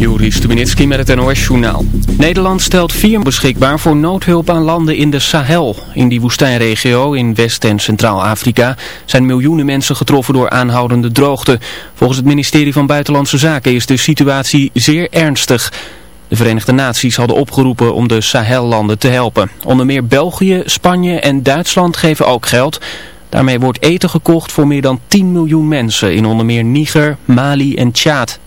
Juri Stubenitski met het NOS-journaal. Nederland stelt vier beschikbaar voor noodhulp aan landen in de Sahel. In die woestijnregio in West- en Centraal-Afrika zijn miljoenen mensen getroffen door aanhoudende droogte. Volgens het ministerie van Buitenlandse Zaken is de situatie zeer ernstig. De Verenigde Naties hadden opgeroepen om de Sahel-landen te helpen. Onder meer België, Spanje en Duitsland geven ook geld... Daarmee wordt eten gekocht voor meer dan 10 miljoen mensen in onder meer Niger, Mali en Tjaad.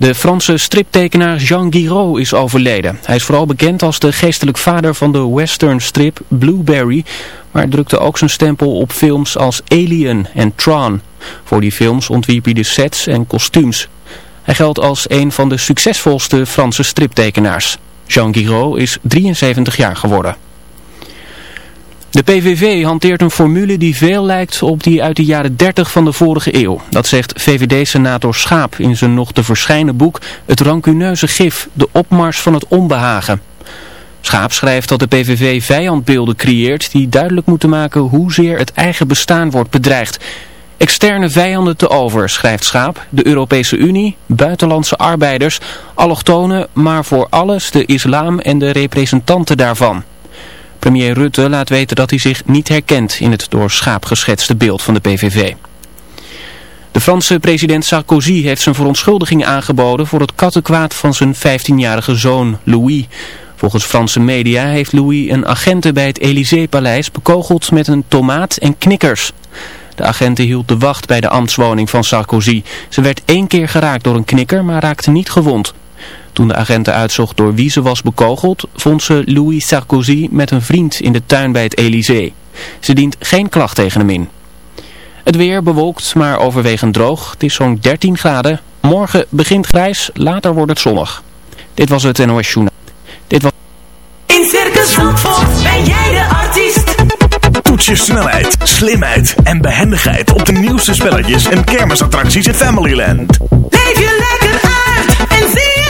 De Franse striptekenaar Jean Giraud is overleden. Hij is vooral bekend als de geestelijk vader van de western strip Blueberry, maar drukte ook zijn stempel op films als Alien en Tron. Voor die films ontwierp hij de sets en kostuums. Hij geldt als een van de succesvolste Franse striptekenaars. Jean Giraud is 73 jaar geworden. De PVV hanteert een formule die veel lijkt op die uit de jaren 30 van de vorige eeuw. Dat zegt VVD-senator Schaap in zijn nog te verschijnen boek Het rancuneuze gif, de opmars van het onbehagen. Schaap schrijft dat de PVV vijandbeelden creëert die duidelijk moeten maken hoezeer het eigen bestaan wordt bedreigd. Externe vijanden te over, schrijft Schaap, de Europese Unie, buitenlandse arbeiders, allochtonen, maar voor alles de islam en de representanten daarvan. Premier Rutte laat weten dat hij zich niet herkent in het door schaap geschetste beeld van de PVV. De Franse president Sarkozy heeft zijn verontschuldiging aangeboden voor het kattenkwaad van zijn 15-jarige zoon Louis. Volgens Franse media heeft Louis een agenten bij het Élysée-paleis bekogeld met een tomaat en knikkers. De agenten hield de wacht bij de ambtswoning van Sarkozy. Ze werd één keer geraakt door een knikker, maar raakte niet gewond. Toen de agenten uitzocht door wie ze was bekogeld, vond ze Louis Sarkozy met een vriend in de tuin bij het Elysée. Ze dient geen klacht tegen hem in. Het weer bewolkt, maar overwegend droog. Het is zo'n 13 graden. Morgen begint grijs, later wordt het zonnig. Dit was het NOS Journaal. Dit was... In Circus Zandvoort ben jij de artiest. Toets je snelheid, slimheid en behendigheid op de nieuwste spelletjes en kermisattracties in Familyland. Leef je lekker uit en zie zelf.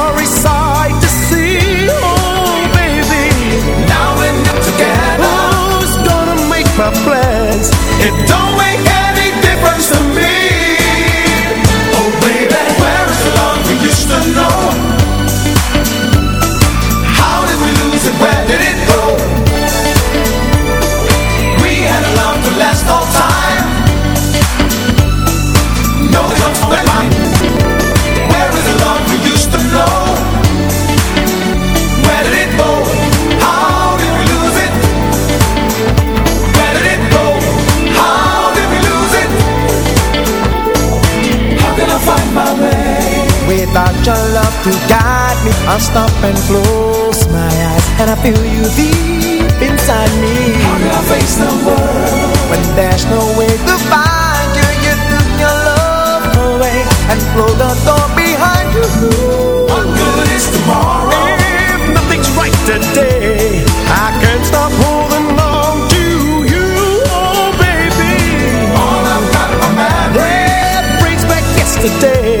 Without your love. To guide me. I'll stop and close my eyes. And I feel you deep inside me. On your face the world. When there's no way to find you You took your love away And close the door behind you. What good is tomorrow? If nothing's right today I can't stop holding on to you Oh baby. All I've got in my memory That brings back yesterday.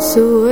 so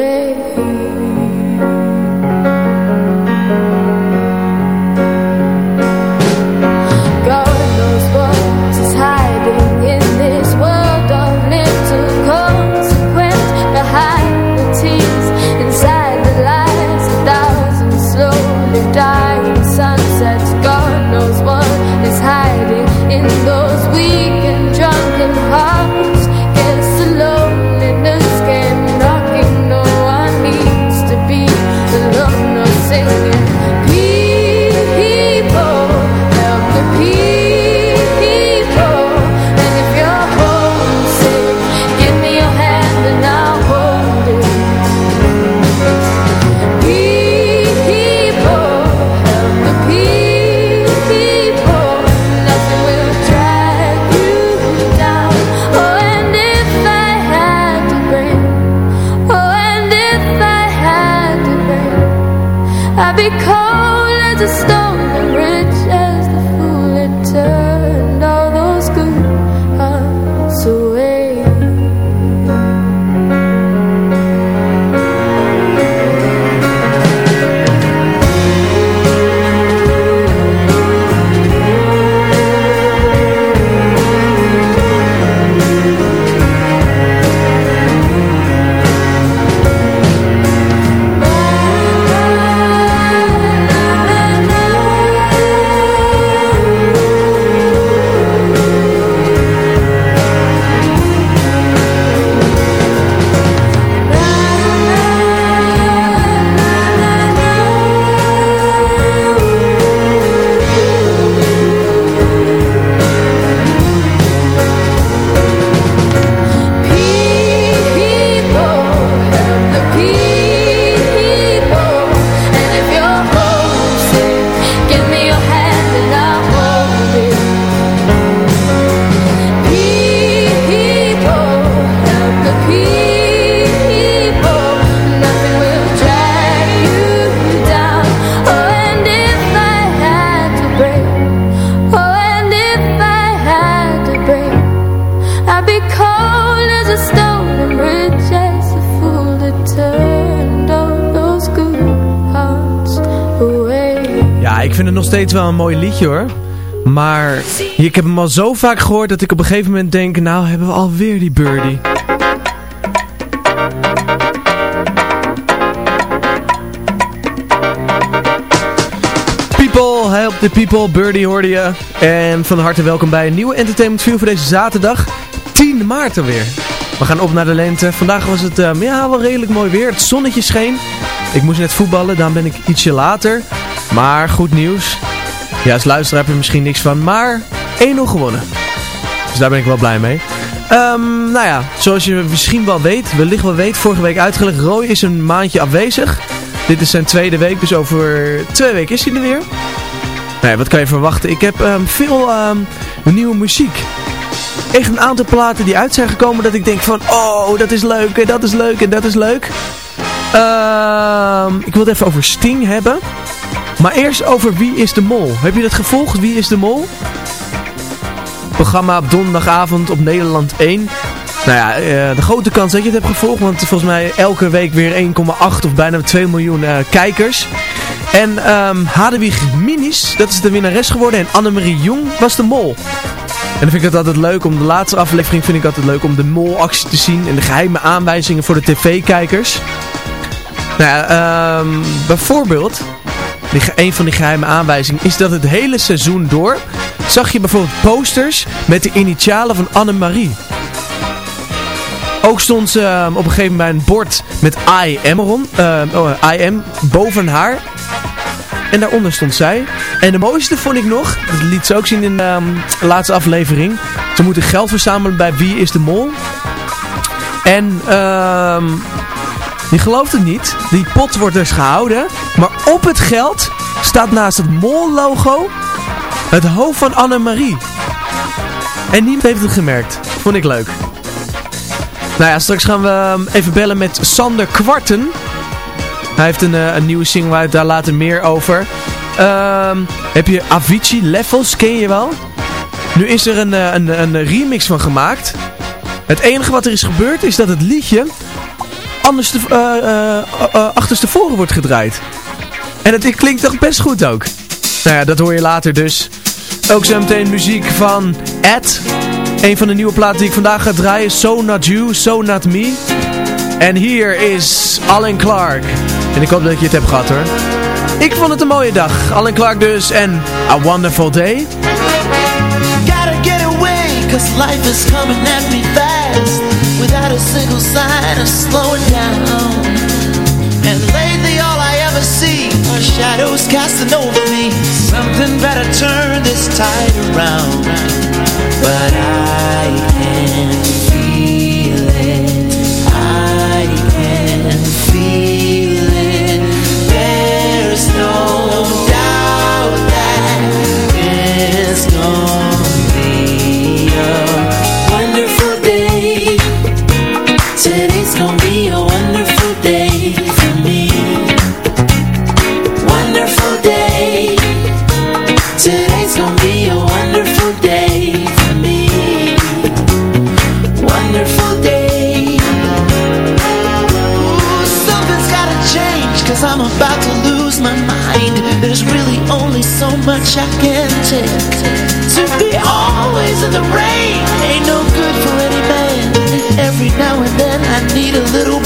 wel een mooi liedje hoor. Maar ik heb hem al zo vaak gehoord dat ik op een gegeven moment denk, nou hebben we alweer die birdie. People, help the people, birdie hoorde je. En van harte welkom bij een nieuwe Entertainment View voor deze zaterdag, 10 maart alweer. We gaan op naar de lente. Vandaag was het ehm, ja, wel redelijk mooi weer. Het zonnetje scheen. Ik moest net voetballen, daarom ben ik ietsje later. Maar goed nieuws. Ja, als luisteraar heb je misschien niks van. Maar 1-0 gewonnen. Dus daar ben ik wel blij mee. Ehm, nou ja, zoals je misschien wel weet, wellicht wel weet, vorige week uitgelegd. Roy is een maandje afwezig. Dit is zijn tweede week, dus over twee weken is hij er weer. Nou ja, wat kan je verwachten? Ik heb ehm, veel ehm, nieuwe muziek. Echt een aantal platen die uit zijn gekomen dat ik denk van, oh, dat is leuk en dat is leuk en dat is leuk. Ik wil het even over Sting hebben. Maar eerst over Wie is de Mol. Heb je dat gevolgd? Wie is de Mol? Programma op donderdagavond op Nederland 1. Nou ja, eh, de grote kans dat je het hebt gevolgd. Want volgens mij elke week weer 1,8 of bijna 2 miljoen eh, kijkers. En um, Hadewig Minis, dat is de winnares geworden. En Annemarie Jong was de mol. En dan vind ik het altijd leuk om de laatste aflevering vind ik altijd leuk om de molactie te zien. En de geheime aanwijzingen voor de tv-kijkers. Nou ja, ehm, bijvoorbeeld, een van die geheime aanwijzingen is dat het hele seizoen door zag je bijvoorbeeld posters met de initialen van Annemarie. Ook stond ze ehm, op een gegeven moment bij een bord met I am, ehm, oh, am boven haar. En daaronder stond zij. En de mooiste vond ik nog, dat liet ze ook zien in de laatste aflevering. Ze moeten geld verzamelen bij Wie is de Mol. En ehm je gelooft het niet, die pot wordt dus gehouden. Maar op het geld staat naast het Mol-logo het hoofd van Annemarie. En niemand heeft het gemerkt. Vond ik leuk. Nou ja, straks gaan we ehm, even bellen met Sander Kwarten. Hij heeft een, eh, een nieuwe single uit, daar later meer over. Ehm, heb je Avicii Levels, ken je wel? Nu is er een, eh, een, een remix van gemaakt. Het enige wat er is gebeurd is dat het liedje anders te, uh, uh, wordt gedraaid. En het klinkt toch best goed ook. Nou ja, dat hoor je later dus. Ook zo meteen muziek van Ed. Een van de nieuwe platen die ik vandaag ga draaien. So Not You, So Not Me. En hier is Alan Clark. En ik hoop dat je het hebt gehad hoor. Ik vond het een mooie dag. Alan Clark dus en A Wonderful Day. Gotta get away, cause life is coming at me fast. Without a single sign of slowing casting over me. Something better turn this tide around. But I much I can take. To be always in the rain ain't no good for any man. Every now and then I need a little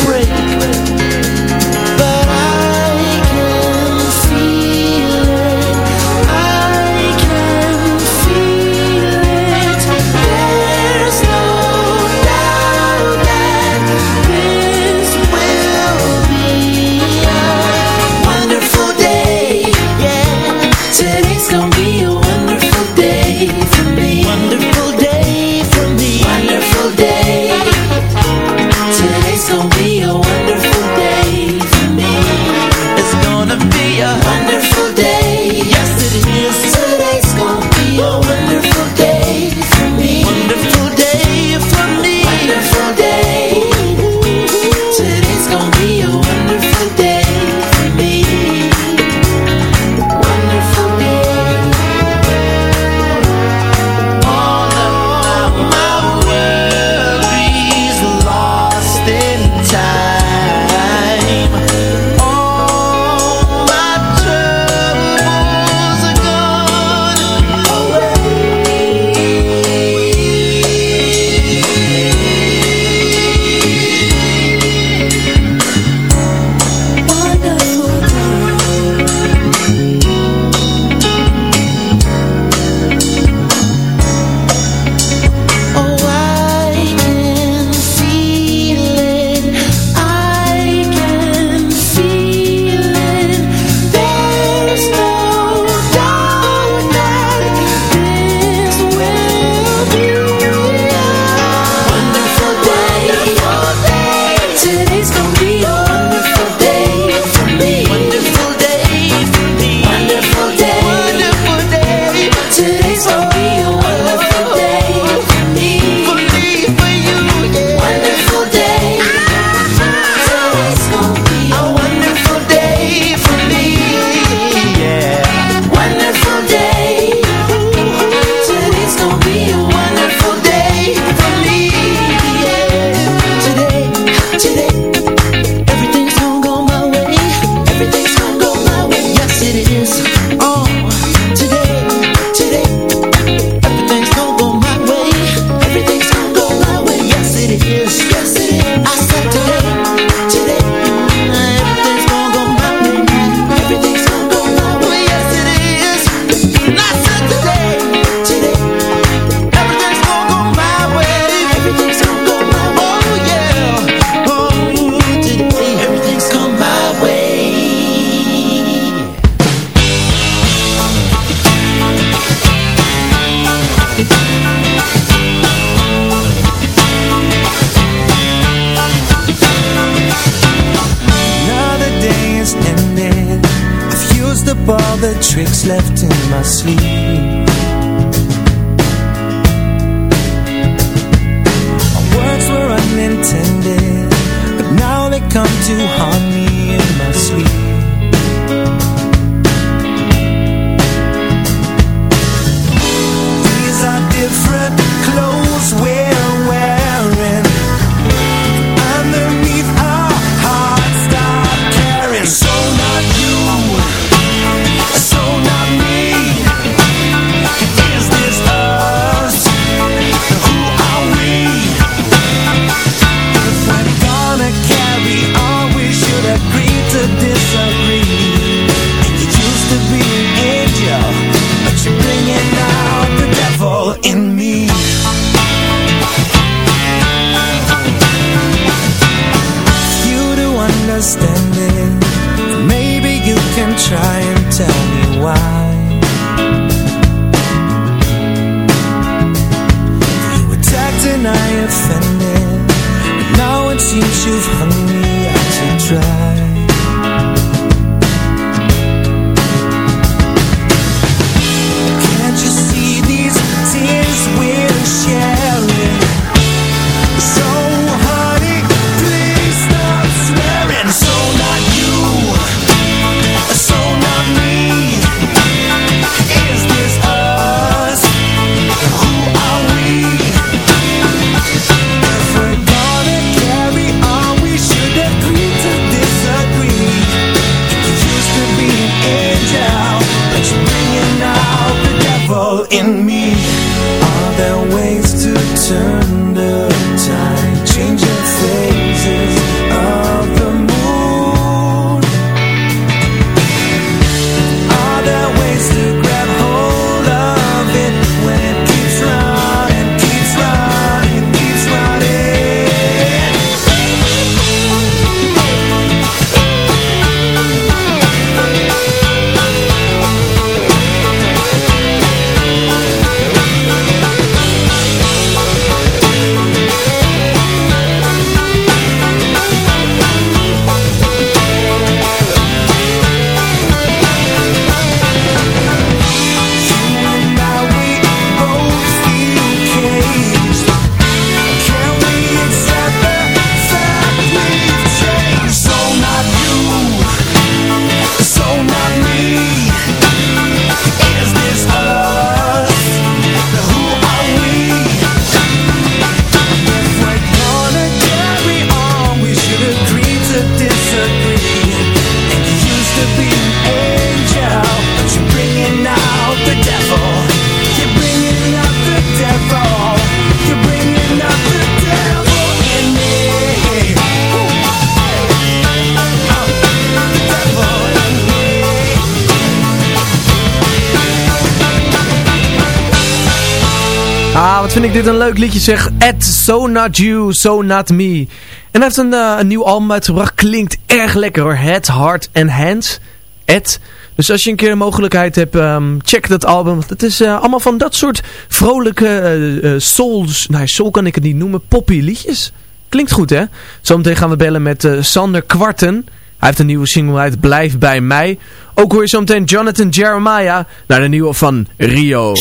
Zeg zegt At So Not You, So Not Me. En hij heeft een, eh, een nieuw album uitgebracht. Klinkt erg lekker hoor. Head, Heart and Hands. At. Dus als je een keer de mogelijkheid hebt, ehm, check dat album. Het is eh, allemaal van dat soort vrolijke uh, souls. Nou, soul kan ik het niet noemen. Poppy liedjes. Klinkt goed hè? Zometeen gaan we bellen met Sander Kwarten. Hij heeft een nieuwe single uit Blijf bij mij. Ook hoor je zometeen Jonathan Jeremiah naar de nieuwe van Rio.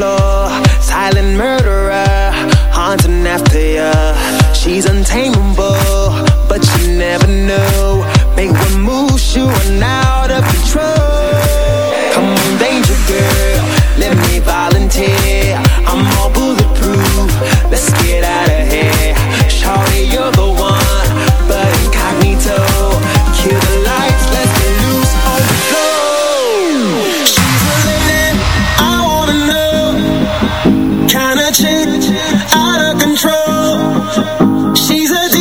floor. Silent murderer Haunting after ya. She's untamable But you never know. Make one move, shoot will now. She's a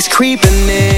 He's creeping in.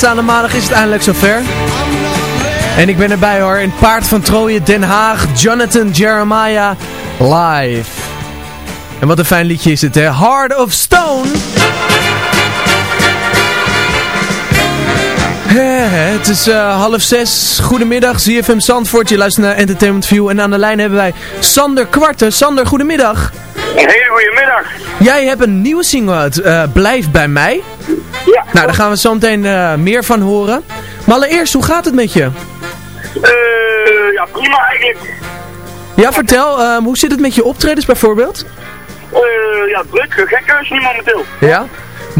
Aanstaande maandag is het eindelijk zover. En ik ben erbij hoor. In Paard van Troje, Den Haag, Jonathan Jeremiah live. En wat een fijn liedje is het hè. Heart of Stone. Het is eh, half zes. Goedemiddag, ZFM Zandvoort. Je luistert naar Entertainment View. En aan de lijn hebben wij Sander Kwarten. Sander, goedemiddag. Een hele goede middag. Jij hebt een nieuwe single uit, uh, Blijf bij mij. Ja. Nou, daar gaan we zo meteen eh, meer van horen. Maar allereerst, hoe gaat het met je? Uh, ja, prima eigenlijk. Ja, vertel, ehm, hoe zit het met je optredens bijvoorbeeld? ja, druk, is nu momenteel. Ja?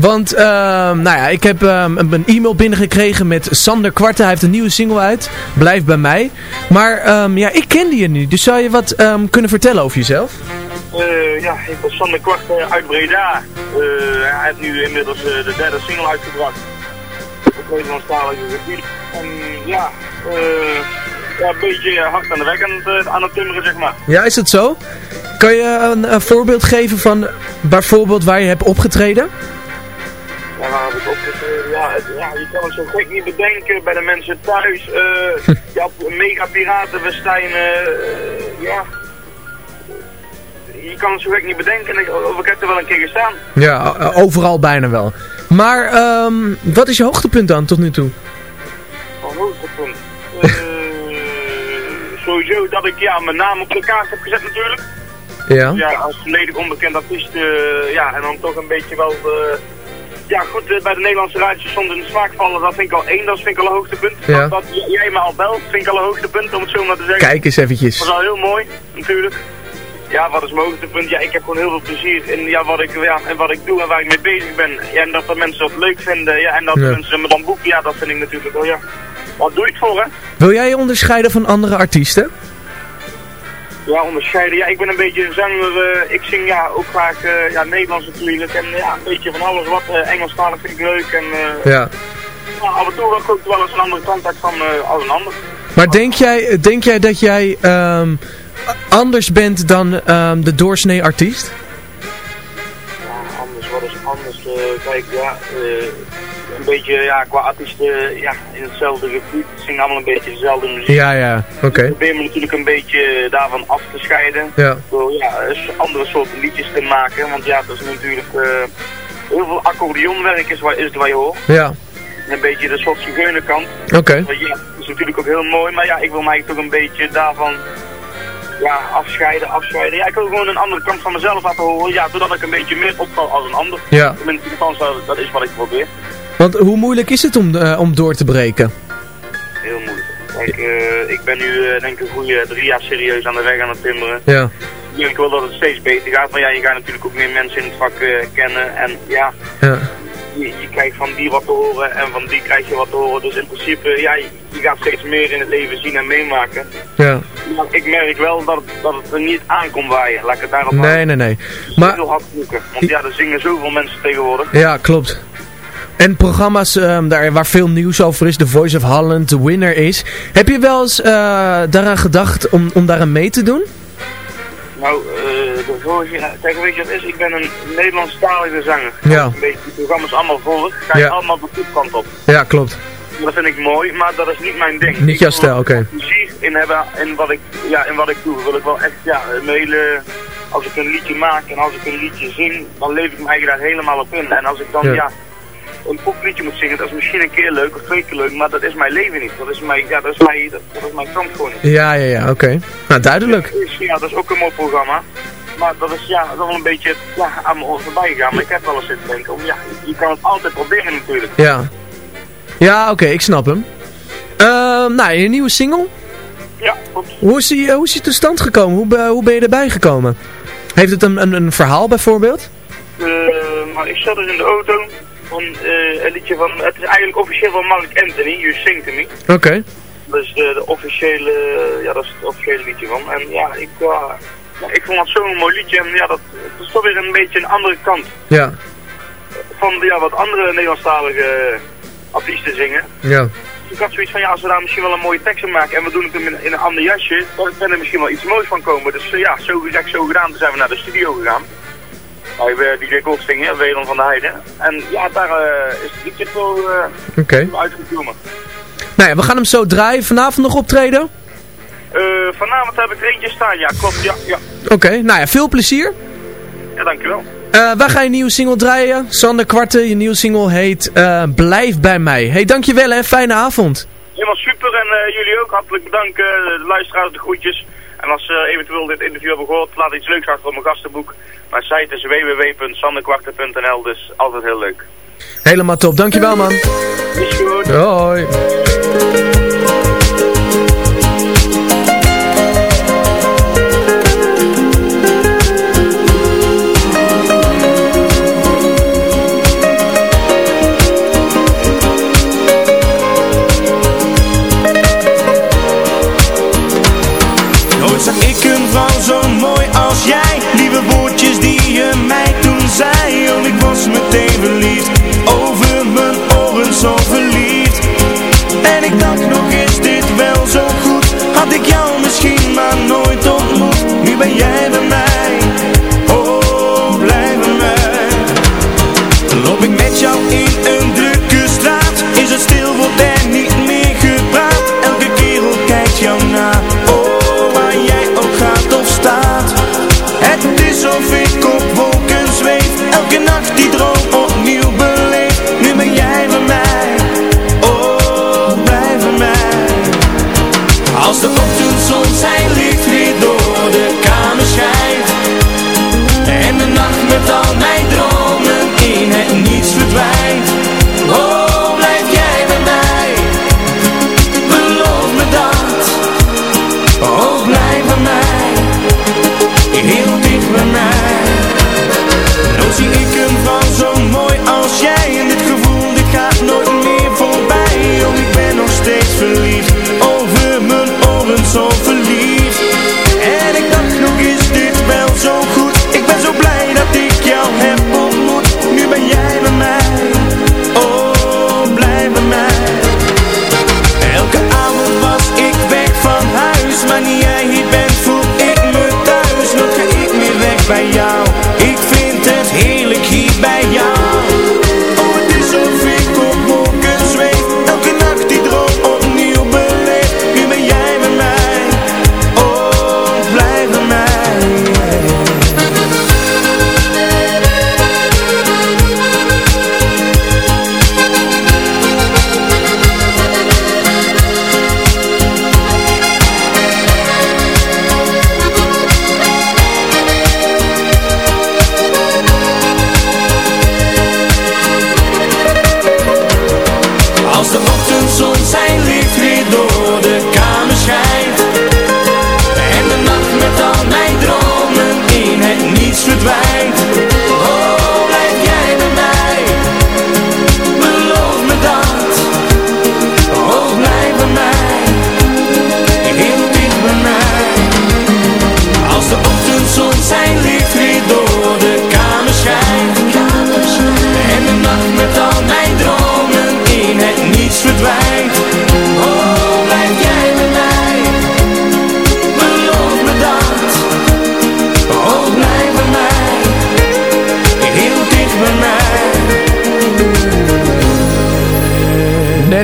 Want ehm, nou ja, ik heb ehm, een e-mail binnengekregen met Sander Kwarten. Hij heeft een nieuwe single uit. Blijf bij mij. Maar ehm, ja, ik kende je nu. Dus zou je wat kunnen vertellen over jezelf? Eh, ja, ik ben Sander Kwarten uit Breda. Eh, hij heeft nu inmiddels eh, de derde single uitgebracht. Op Nederlandstalige gebied. En ja, ja, een beetje hard aan de weg aan het, aan het timmeren, zeg maar. Ja, is dat zo? Kan je een voorbeeld geven van bijvoorbeeld waar je hebt opgetreden? Ja, waar heb ik opgetreden? Ja, het- ja, je kan het zo gek niet bedenken bij de mensen thuis. eh ja, mega piratenfestijnen. eh ja. Je kan het zo gek niet bedenken. En ik, of ik heb er wel een keer gestaan. Ja, overal bijna wel. Maar ehm, wat is je hoogtepunt dan tot nu toe? Van hoogtepunt. Eh, sowieso dat ik ja, mijn naam op de kaart heb gezet natuurlijk. Ja. Ja, als volledig onbekend artiest. ja, en dan toch een beetje wel... ja, goed, eh, bij de Nederlandse radiostations in de smaak vallen, dat vind ik al één, dat vind ik al een hoogtepunt. Ja. Dat, jij me al belt, vind ik al een hoogtepunt, om het zo maar te zeggen. Kijk eens eventjes. Dat was al heel mooi, natuurlijk. Ja, wat is mijn hoogtepunt? Ja, ik heb gewoon heel veel plezier in ja, wat, ik, ja, en wat ik doe en waar ik mee bezig ben. Ja, en dat de mensen dat leuk vinden, ja, en dat Ja. mensen me dan boeken, ja, dat vind ik natuurlijk wel, ja. Wat doe je het voor, hè? Wil jij je onderscheiden van andere artiesten? Ja, onderscheiden. Ja, ik ben een beetje een zanger. eh, ik zing ja, ook vaak eh, ja, Nederlands natuurlijk. En ja, een beetje van alles wat. eh Engelstalig vind ik leuk. En Ja. ja, af en toe ook, wel eens een andere kant uit van als een ander. Maar denk jij, denk jij dat jij ehm, anders bent dan ehm, de doorsnee artiest? Ja, anders, wat is anders? kijk, ja, een beetje ja, qua artiesten ja, in hetzelfde gebied. Zingen allemaal een beetje dezelfde muziek. Ja, ja, oké. Ik probeer me natuurlijk een beetje daarvan af te scheiden. Ja. Door ja, andere soorten liedjes te maken. Want ja, dat is natuurlijk eh, heel veel accordeonwerk is, waar, is het waar je hoort. Ja, En een beetje de soort zigeunerkant. oké. Ja, dat is natuurlijk ook heel mooi, maar ja, ik wil mij toch een beetje daarvan ja, afscheiden, afscheiden. Ja, ik wil gewoon een andere kant van mezelf laten horen, ja, doordat ik een beetje meer opval als een ander. Ja. Tenminste, dat is wat ik probeer. Want hoe moeilijk is het om, eh, om door te breken? Heel moeilijk. Kijk, eh, ik ben nu eh, denk ik een goede drie jaar serieus aan de weg aan het timmeren. Ja. Ik wel dat het steeds beter gaat, maar ja, je gaat natuurlijk ook meer mensen in het vak kennen. En ja, Ja. je, je krijgt van die wat te horen en van die krijg je wat te horen. Dus in principe, ja, je, je gaat steeds meer in het leven zien en meemaken. Ja. Maar ik merk wel dat, het- dat het er niet aankomt waaien. Laat ik het daarop Nee, nee, nee. Maar... Maar, Heel hard zoeken. Want ja, er zingen zoveel mensen tegenwoordig. ja, klopt. En programma's ehm, daar, waar veel nieuws over is, The Voice of Holland, The Winner is. Heb je wel eens eh, daaraan gedacht om, om daaraan mee te doen? Nou, eh de vorige, kijk, weet je wat is? Ik ben een Nederlandstalige zanger. Ja. Een beetje die programma's allemaal volg, ga je Ja. allemaal de kant op. Ja, klopt. Dat vind ik mooi, maar dat is niet mijn ding. Niet Ik jouw stijl, oké. Plezier in hebben in wat ik, ja, in wat ik doe. Wil ik wel echt, ja, een hele, als ik een liedje maak en als ik een liedje zing, dan leef ik me eigenlijk daar helemaal op in. En als ik dan, Ja. ja, een popliedje moet zingen, dat is misschien een keer leuk of twee keer leuk, maar dat is mijn leven niet. Dat is mijn, ja, dat is mijn, dat, dat is mijn kant gewoon niet. Ja, ja, ja, oké. Nou, duidelijk. Dus, ja, dat is ook een mooi programma. Maar dat is, ja, dat is wel een beetje ja, aan me oor voorbij gegaan. Maar ik heb wel eens zitten denken, om, ja, je kan het altijd proberen natuurlijk. Ja. Ja, oké, ik snap hem. Ehm, nou, je nieuwe single? Ja, klopt. Hoe is die, eh, hoe is die tot stand gekomen? Hoe, be- hoe ben je erbij gekomen? Heeft het een, een, een verhaal bijvoorbeeld? Eh, maar ik zat dus in de auto van eh, een liedje van, het is eigenlijk officieel van Mark Anthony, You Sing To Me. Oké. Dat is de, de officiële, ja dat is het officiële liedje van. En ja, ik, ja, ja, ik vond dat zo'n mooi liedje en ja, dat, is toch weer een beetje een andere kant Ja. van ja, wat andere Nederlandstalige artiesten zingen. Ja. Ik had zoiets van, ja, als we daar misschien wel een mooie tekst van maken en we doen het in, in een ander jasje, dan kan er misschien wel iets moois van komen. Dus eh, ja, zo gezegd, zo gedaan. Toen zijn we naar de studio gegaan. Uh, DJ Goldstingen, hè, Weron van der Heijden. En ja, daar eh, is het liedje zo eh Oké. uitgekomen. Nou ja, we gaan hem zo draaien. Vanavond nog optreden? Eh, vanavond heb ik er eentje staan, ja, klopt, ja, ja. Oké, nou ja, veel plezier. Ja, dankjewel. Eh waar ga je nieuwe single draaien? Sander Kwarte, je nieuwe single heet Blijf bij mij. Hey, dankjewel hè, fijne avond. Helemaal super en jullie ook hartelijk bedankt, de luisteraars, de groetjes. En als ze eventueel dit interview hebben gehoord, laat iets leuks achter op mijn gastenboek. Mijn site is www.sanderkwarte.nl, dus altijd heel leuk. Helemaal top, dankjewel man. Is goed. Hoi. Yeah. bij jou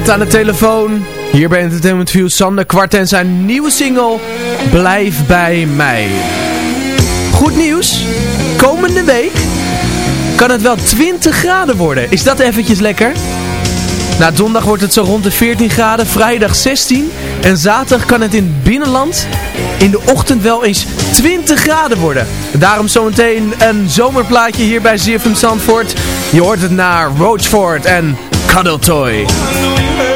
Aan de telefoon, hier bij Entertainment View, Sander Kwart en zijn nieuwe single Blijf bij mij. Goed nieuws, komende week kan het wel 20 graden worden. Is dat eventjes lekker? Na zondag wordt het zo rond de 14 graden, vrijdag 16 en zaterdag kan het in het binnenland in de ochtend wel eens 20 graden worden. Daarom zometeen een zomerplaatje hier bij ZFM Zandvoort. Je hoort het naar Roachford en Huddle Toy.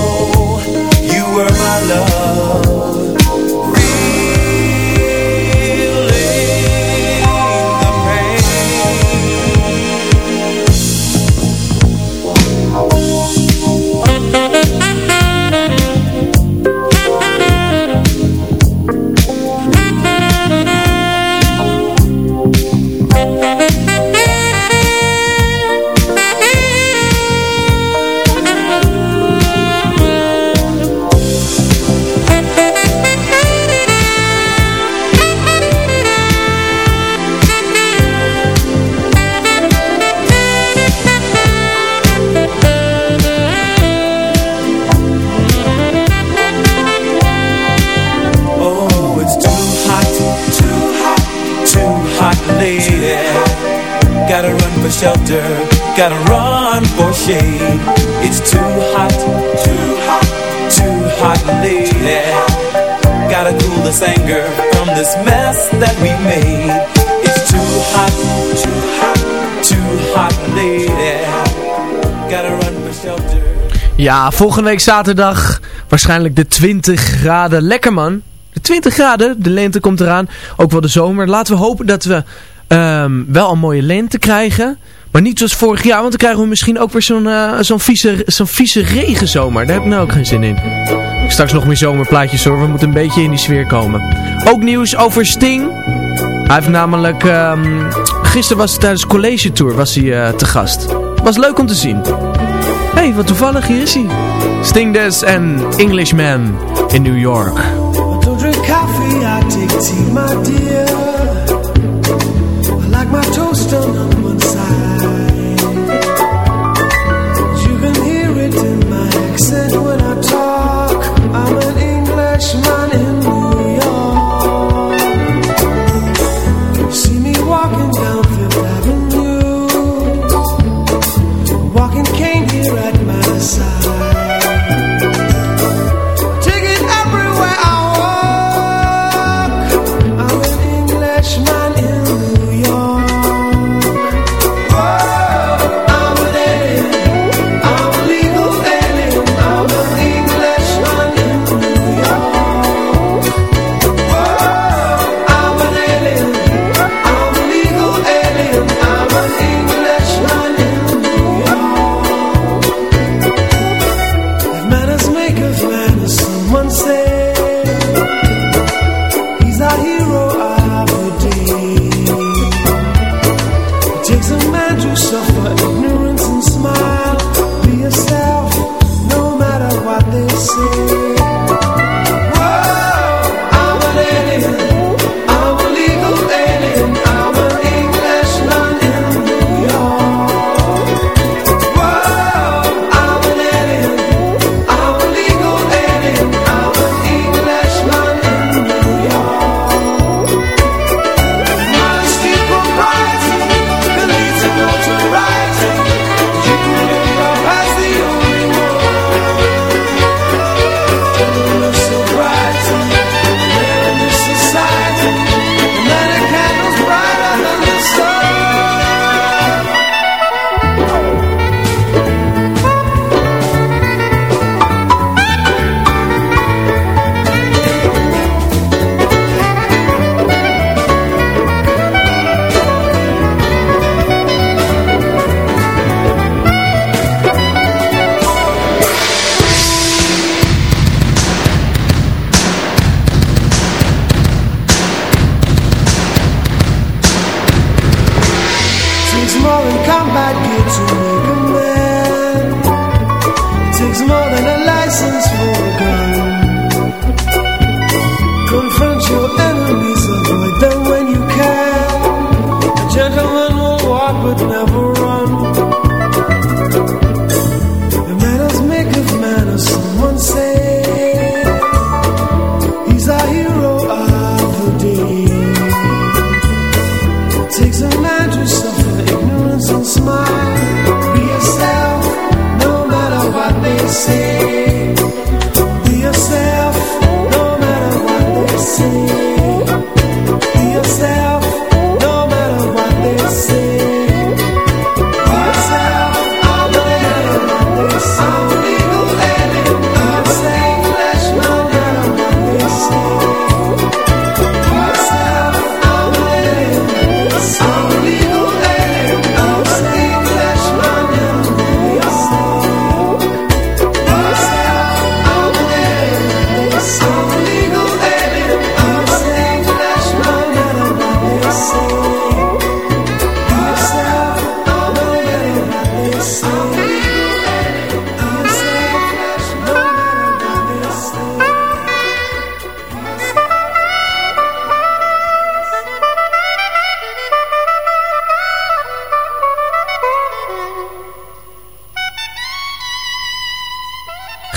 gotta run for shade. It's too hot, too hot, too hot, lady. Gotta cool this anger from this mess that we made. It's too hot, too hot, too hot, lady. Gotta run for shelter. Ja, volgende week zaterdag waarschijnlijk de 20 graden. Lekker man. De 20 graden, de lente komt eraan. Ook wel de zomer. Laten we hopen dat we ehm, wel een mooie lente krijgen. Maar niet zoals vorig jaar, want dan krijgen we misschien ook weer zo'n eh, zo'n vieze, zo'n vieze regenzomer. Daar heb ik nou ook geen zin in. Straks nog meer zomerplaatjes hoor, we moeten een beetje in die sfeer komen. Ook nieuws over Sting. Hij heeft namelijk, ehm, gisteren was het tijdens college tour was hij eh, te gast. Was leuk om te zien. Hé, hey, wat toevallig, hier is hij. Sting dus en Englishman in New York. Don't drink coffee, I take tea.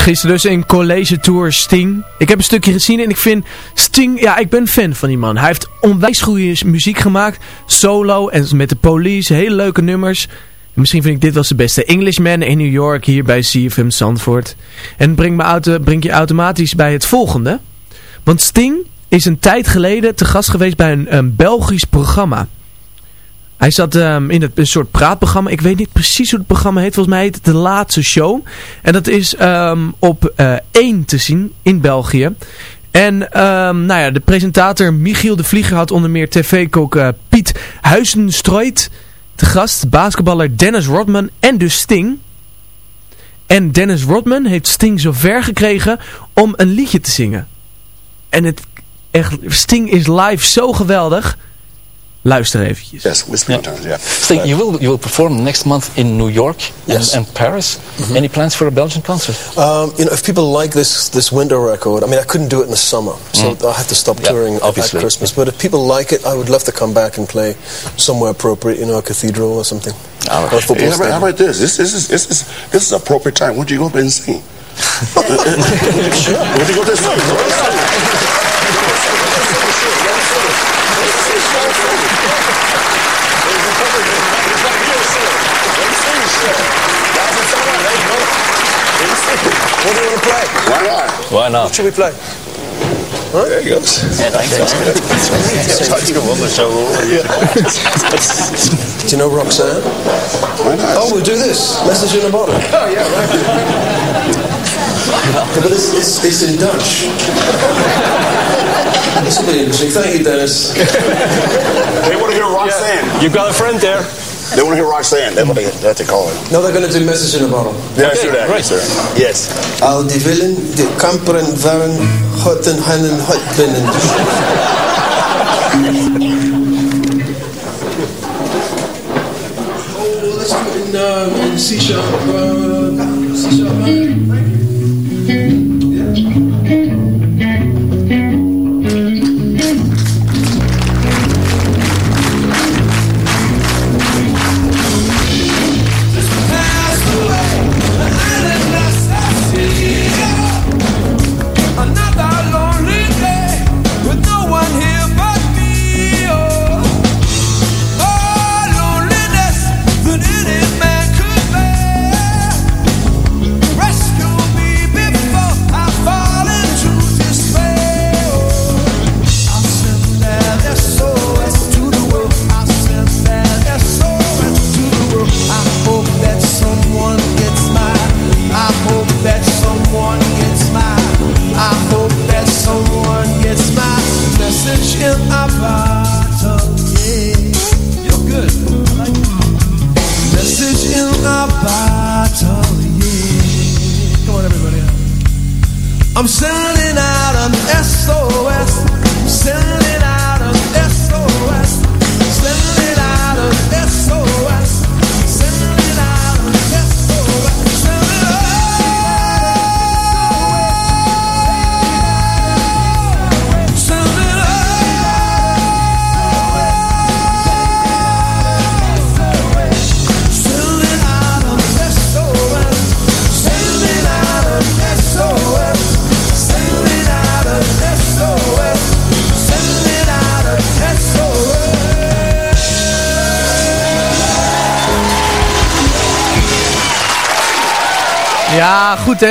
Gisteren dus in College Tour Sting. Ik heb een stukje gezien en ik vind Sting, ja ik ben fan van die man. Hij heeft onwijs goede muziek gemaakt. Solo en met de police, hele leuke nummers. En misschien vind ik dit wel zijn beste. Englishman in New York hier bij CFM Zandvoort. En breng, me auto, breng je automatisch bij het volgende. Want Sting is een tijd geleden te gast geweest bij een, een Belgisch programma. Hij zat ehm, in het, een soort praatprogramma. Ik weet niet precies hoe het programma heet. Volgens mij heet het De Laatste Show. En dat is ehm, op eh 1 te zien in België. En ehm, nou ja, de presentator Michiel de Vlieger had onder meer tv-kok eh, Piet Huizenstrooit te gast. Basketballer Dennis Rodman en dus Sting. En Dennis Rodman heeft Sting zover gekregen om een liedje te zingen. En het echt, Sting is live zo geweldig. Luister eventjes. Yes, whistling tones, yeah. Sting, you will you will perform next month in New York Yes. and, and Paris. Any plans for a Belgian concert? Um, you know, if people like this this winter record, I mean, I couldn't do it in the summer, so Mm. I have to stop Yeah, touring at obviously. Christmas. But if people like it, I would love to come back and play somewhere appropriate, you know, a cathedral or something. Or a football Hey, how, about, how stadium. about this? This, this is this is this is appropriate time. Why don't you go up and sing? Why don't you go up and sing? What do you want to play? Why not? Why not? What should we play? There he goes. Do you know Roxanne? Why not? Oh, we'll do this. Message in a bottle. Oh, yeah, right. yeah, but it's, it's, it's in Dutch. this will be interesting. Thank you, Dennis. They want to hear Roxanne. You've got a friend there. They want to hear Roxanne. That's what they, that's what they call it. No, they're going to do Message in a Bottle. Yeah, let's do that. Yes, sir. Yes. Al die willen, die kamperen, waren, gotten, hennen, hut binnen. Oh, let's do it in, um, in C sharp.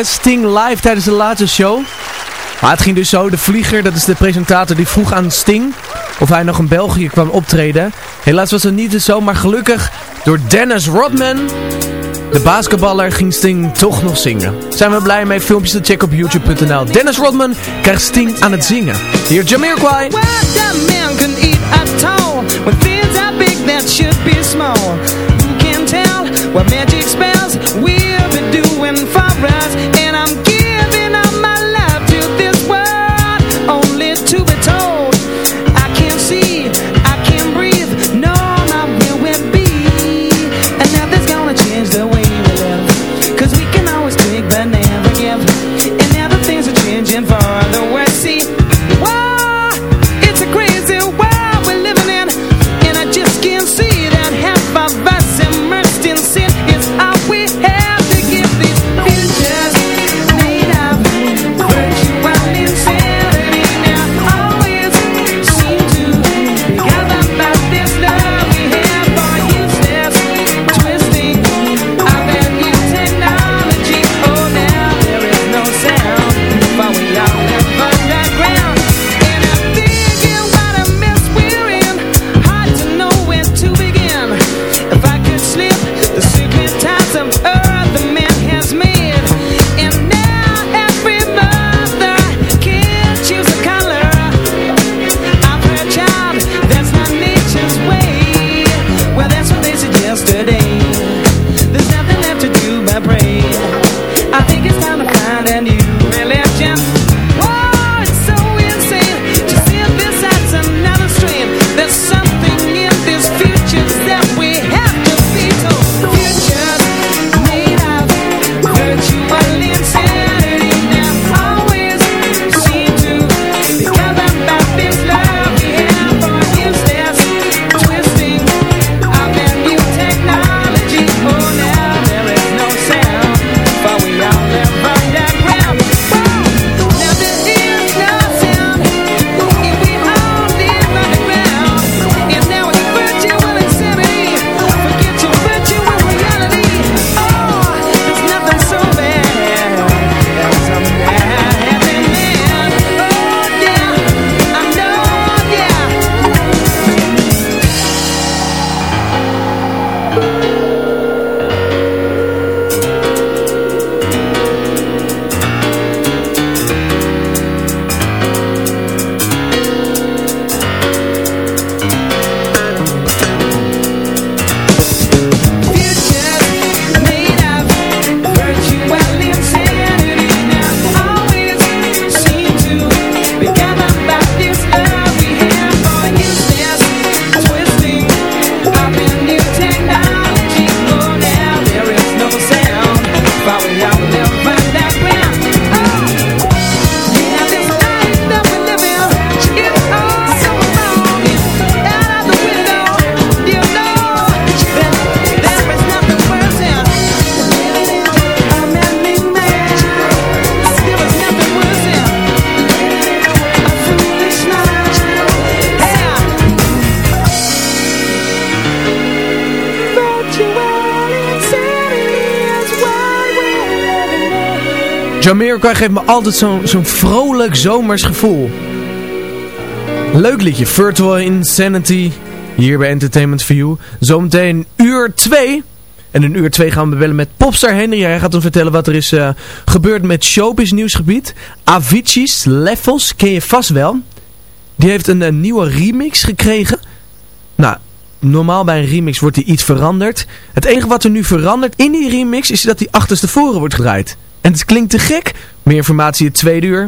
Sting live tijdens de laatste show. Maar het ging dus zo. De Vlieger, dat is de presentator, die vroeg aan Sting of hij nog in België kwam optreden. Helaas was het niet zo, maar gelukkig door Dennis Rodman, de basketballer, ging Sting toch nog zingen. Zijn we blij mee? Filmpjes te checken op youtube.nl. Dennis Rodman krijgt Sting aan het zingen. Hier Jamiroquai. Well, magic spells We'll be doing Jamiroquai geeft me altijd zo'n zo'n vrolijk zomers gevoel. Leuk liedje, Virtual Insanity, hier bij Entertainment for You. Zometeen uur 2. En in uur 2 gaan we bellen met Popstar Henry. Hij gaat ons vertellen wat er is eh, gebeurd met Showbiz nieuwsgebied. Avicii's Levels, ken je vast wel. Die heeft een, een nieuwe remix gekregen. Nou, normaal bij een remix wordt die iets veranderd. Het enige wat er nu verandert in die remix is dat die achterstevoren wordt gedraaid. En het klinkt te gek. Meer informatie het tweede uur.